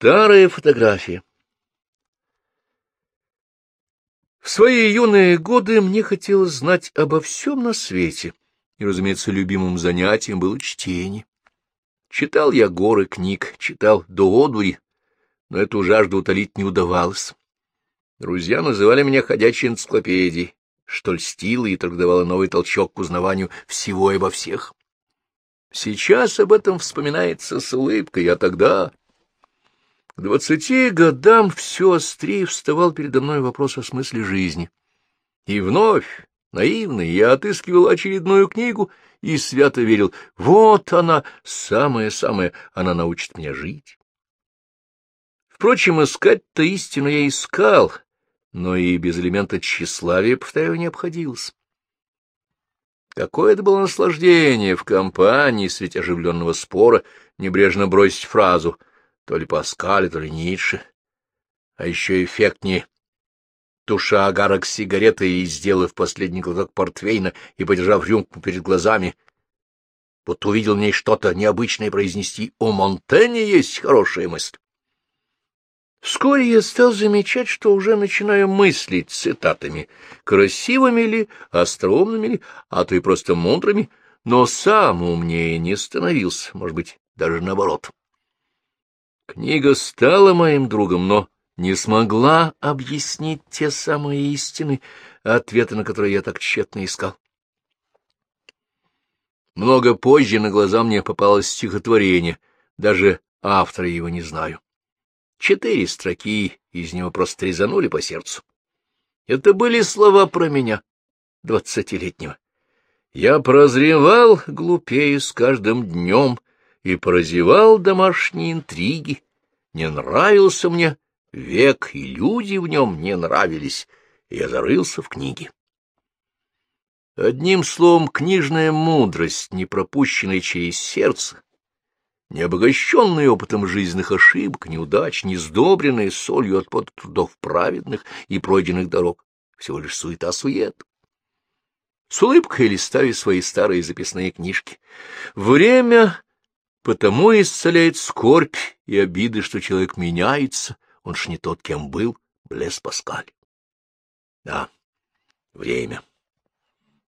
Старая фотография. В свои юные годы мне хотелось знать обо всем на свете, и, разумеется, любимым занятием было чтение. Читал я горы книг, читал до одури, но эту жажду утолить не удавалось. Друзья называли меня ходячей энциклопедией, что льстило и только давало новый толчок к узнаванию всего и обо всех. Сейчас об этом вспоминается с улыбкой, а тогда... Двадцати годам все острее вставал передо мной вопрос о смысле жизни. И вновь, наивный, я отыскивал очередную книгу и свято верил, вот она, самая-самая, она научит меня жить. Впрочем, искать-то истину я искал, но и без элемента тщеславия, повторяю, не обходился. Какое это было наслаждение в компании среди оживленного спора небрежно бросить фразу то ли Паскаль, то ли Ницше. А еще эффектнее туша агарок сигареты и, сделав последний глоток портвейна и подержав рюмку перед глазами, вот увидел в ней что-то необычное произнести «У Монтэне есть хорошая мысль». Вскоре я стал замечать, что уже начинаю мыслить цитатами, красивыми ли, остроумными ли, а то и просто мудрыми, но сам умнее не становился, может быть, даже наоборот. Книга стала моим другом, но не смогла объяснить те самые истины, ответы на которые я так тщетно искал. Много позже на глаза мне попалось стихотворение, даже автора его не знаю. Четыре строки из него просто резанули по сердцу. Это были слова про меня, двадцатилетнего. Я прозревал глупее с каждым днем и прозевал домашние интриги. Не нравился мне век, и люди в нем не нравились, и я зарылся в книги. Одним словом, книжная мудрость, не пропущенная через сердце, не обогащенные опытом жизненных ошибок, неудач, не сдобренные солью от под трудов праведных и пройденных дорог, всего лишь суета-сует. С улыбкой листаю свои старые записные книжки. Время потому исцеляет скорбь и обиды, что человек меняется, он ж не тот, кем был, Блес Паскаль. Да, время.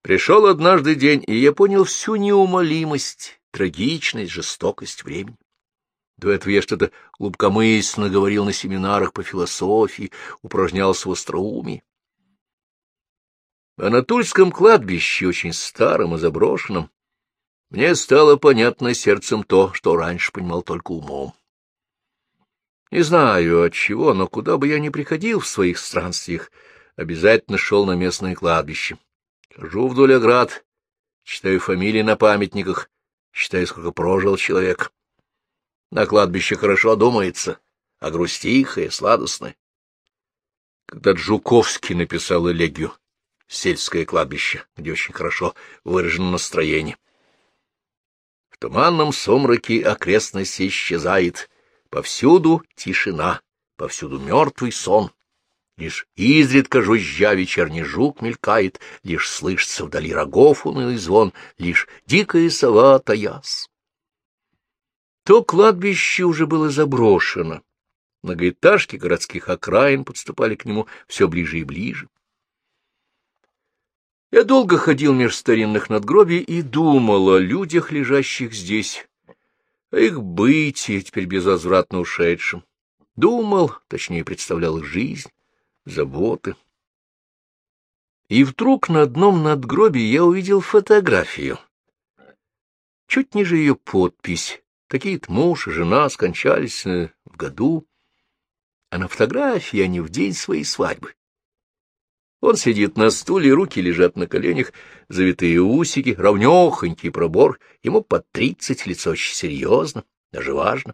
Пришел однажды день, и я понял всю неумолимость трагичность, жестокость времени. До этого я что-то глубокомысленно говорил на семинарах по философии, упражнялся в остроумии. А на Тульском кладбище, очень старом и заброшенном, мне стало понятно сердцем то, что раньше понимал только умом. Не знаю от чего, но куда бы я ни приходил в своих странствиях, обязательно шел на местное кладбище. Хожу вдоль оград, читаю фамилии на памятниках, Считай, сколько прожил человек. На кладбище хорошо думается, а грусть тихая, сладостная. Когда Джуковский написал элегию «Сельское кладбище», где очень хорошо выражено настроение. В туманном сумраке окрестность исчезает, повсюду тишина, повсюду мертвый сон. Лишь изредка жужжа вечерний жук мелькает, Лишь слышится вдали рогов унылый звон, Лишь дикая сова таяс. То кладбище уже было заброшено. Многоэтажки городских окраин подступали к нему все ближе и ближе. Я долго ходил меж старинных надгробий и думал о людях, лежащих здесь, о их бытии, теперь безвозвратно ушедшем. Думал, точнее, представлял жизнь заботы. И вдруг на одном надгробии я увидел фотографию. Чуть ниже ее подпись. Такие-то муж и жена скончались э, в году, а на фотографии они в день своей свадьбы. Он сидит на стуле, руки лежат на коленях, завитые усики, равнёхонький пробор, ему под тридцать, лицо очень серьезно, даже важно.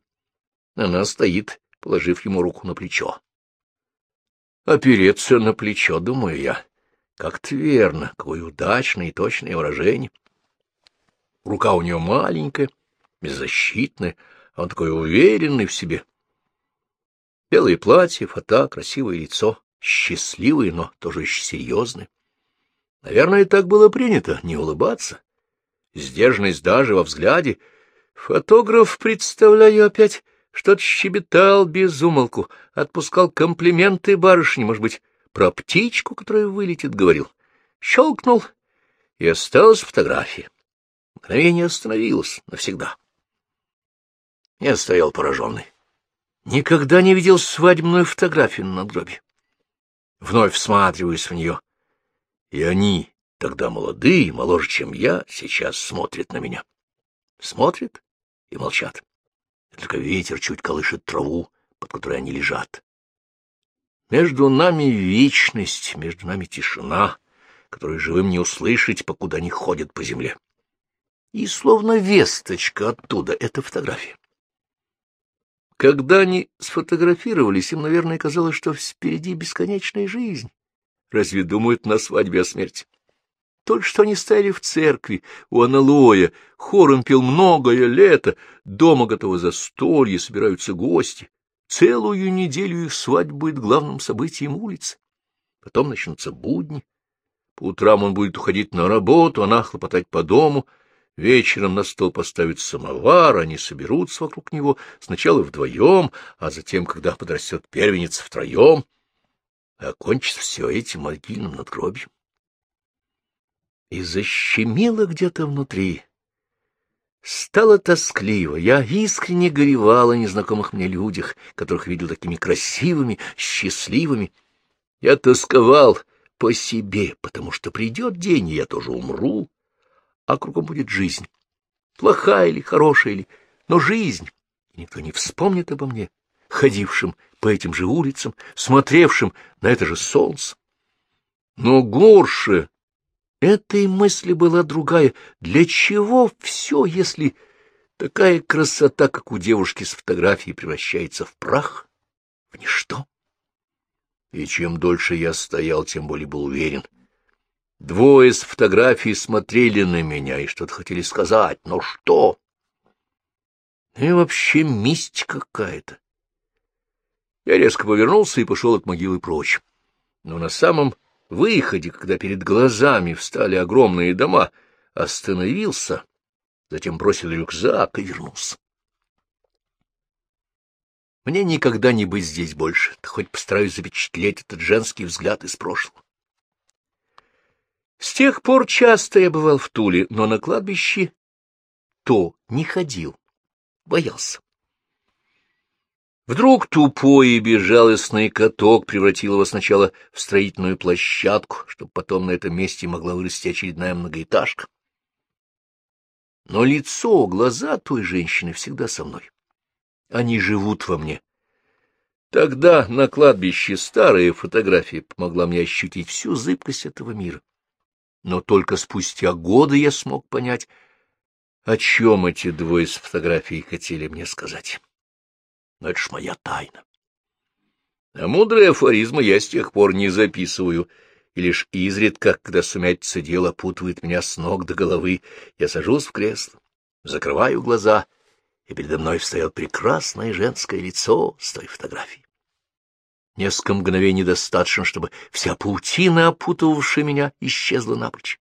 Она стоит, положив ему руку на плечо. Опереться на плечо, думаю я. Как-то верно, какое удачное и точное выражение. Рука у нее маленькая, беззащитная, а он такой уверенный в себе. Белое платье, фото, красивое лицо, счастливое, но тоже еще серьезное. Наверное, так было принято, не улыбаться. Сдержанность даже во взгляде. Фотограф, представляю опять, Что-то щебетал без умолку, отпускал комплименты барышне, может быть, про птичку, которая вылетит, говорил. Щелкнул, и осталась фотография. Мгновение остановилось навсегда. Я стоял пораженный. Никогда не видел свадебную фотографию на надгробе. Вновь всматриваюсь в нее. И они, тогда молодые, моложе, чем я, сейчас смотрят на меня. Смотрят и молчат. Только ветер чуть колышет траву, под которой они лежат. Между нами вечность, между нами тишина, которую живым не услышать, покуда они ходят по земле. И словно весточка оттуда — эта фотография. Когда они сфотографировались, им, наверное, казалось, что впереди бесконечная жизнь. Разве думают на свадьбе о смерти? Только что они стояли в церкви у аналоя, хором пел многое лето, дома готово застолье, собираются гости. Целую неделю их свадьба будет главным событием улицы. Потом начнутся будни. По утрам он будет уходить на работу, она хлопотать по дому — Вечером на стол поставят самовар, они соберутся вокруг него сначала вдвоем, а затем, когда подрастет первенец, втроем. И окончится все этим могильным надгробием. И защемило где-то внутри. Стало тоскливо, я искренне горевал о незнакомых мне людях, которых видел такими красивыми, счастливыми. Я тосковал по себе, потому что придет день, и я тоже умру, а кругом будет жизнь. Плохая или хорошая, или... но жизнь. И никто не вспомнит обо мне, ходившим по этим же улицам, смотревшим на это же солнце. Но горше этой мысли была другая. Для чего все, если такая красота, как у девушки с фотографией, превращается в прах, в ничто? И чем дольше я стоял, тем более был уверен — Двое с фотографий смотрели на меня и что-то хотели сказать, но что? И вообще мистика какая-то. Я резко повернулся и пошел от могилы прочь. Но на самом выходе, когда перед глазами встали огромные дома, остановился, затем бросил рюкзак и вернулся. Мне никогда не быть здесь больше, хоть постараюсь запечатлеть этот женский взгляд из прошлого. С тех пор часто я бывал в Туле, но на кладбище то не ходил, боялся. Вдруг тупой и безжалостный каток превратил его сначала в строительную площадку, чтобы потом на этом месте могла вырасти очередная многоэтажка. Но лицо, глаза той женщины всегда со мной. Они живут во мне. Тогда на кладбище старая фотография помогла мне ощутить всю зыбкость этого мира но только спустя годы я смог понять, о чем эти двое с фотографией хотели мне сказать. Но это ж моя тайна. А мудрые афоризмы я с тех пор не записываю, и лишь изредка, когда сумятица дела путывает меня с ног до головы, я сажусь в кресло, закрываю глаза, и передо мной встает прекрасное женское лицо с той фотографией. Несколько мгновений достаточно, чтобы вся паутина, опутывавшая меня, исчезла напрочь.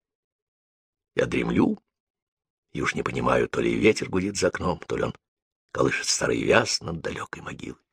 Я дремлю, и уж не понимаю, то ли ветер гудит за окном, то ли он колышет старый вяз над далекой могилой.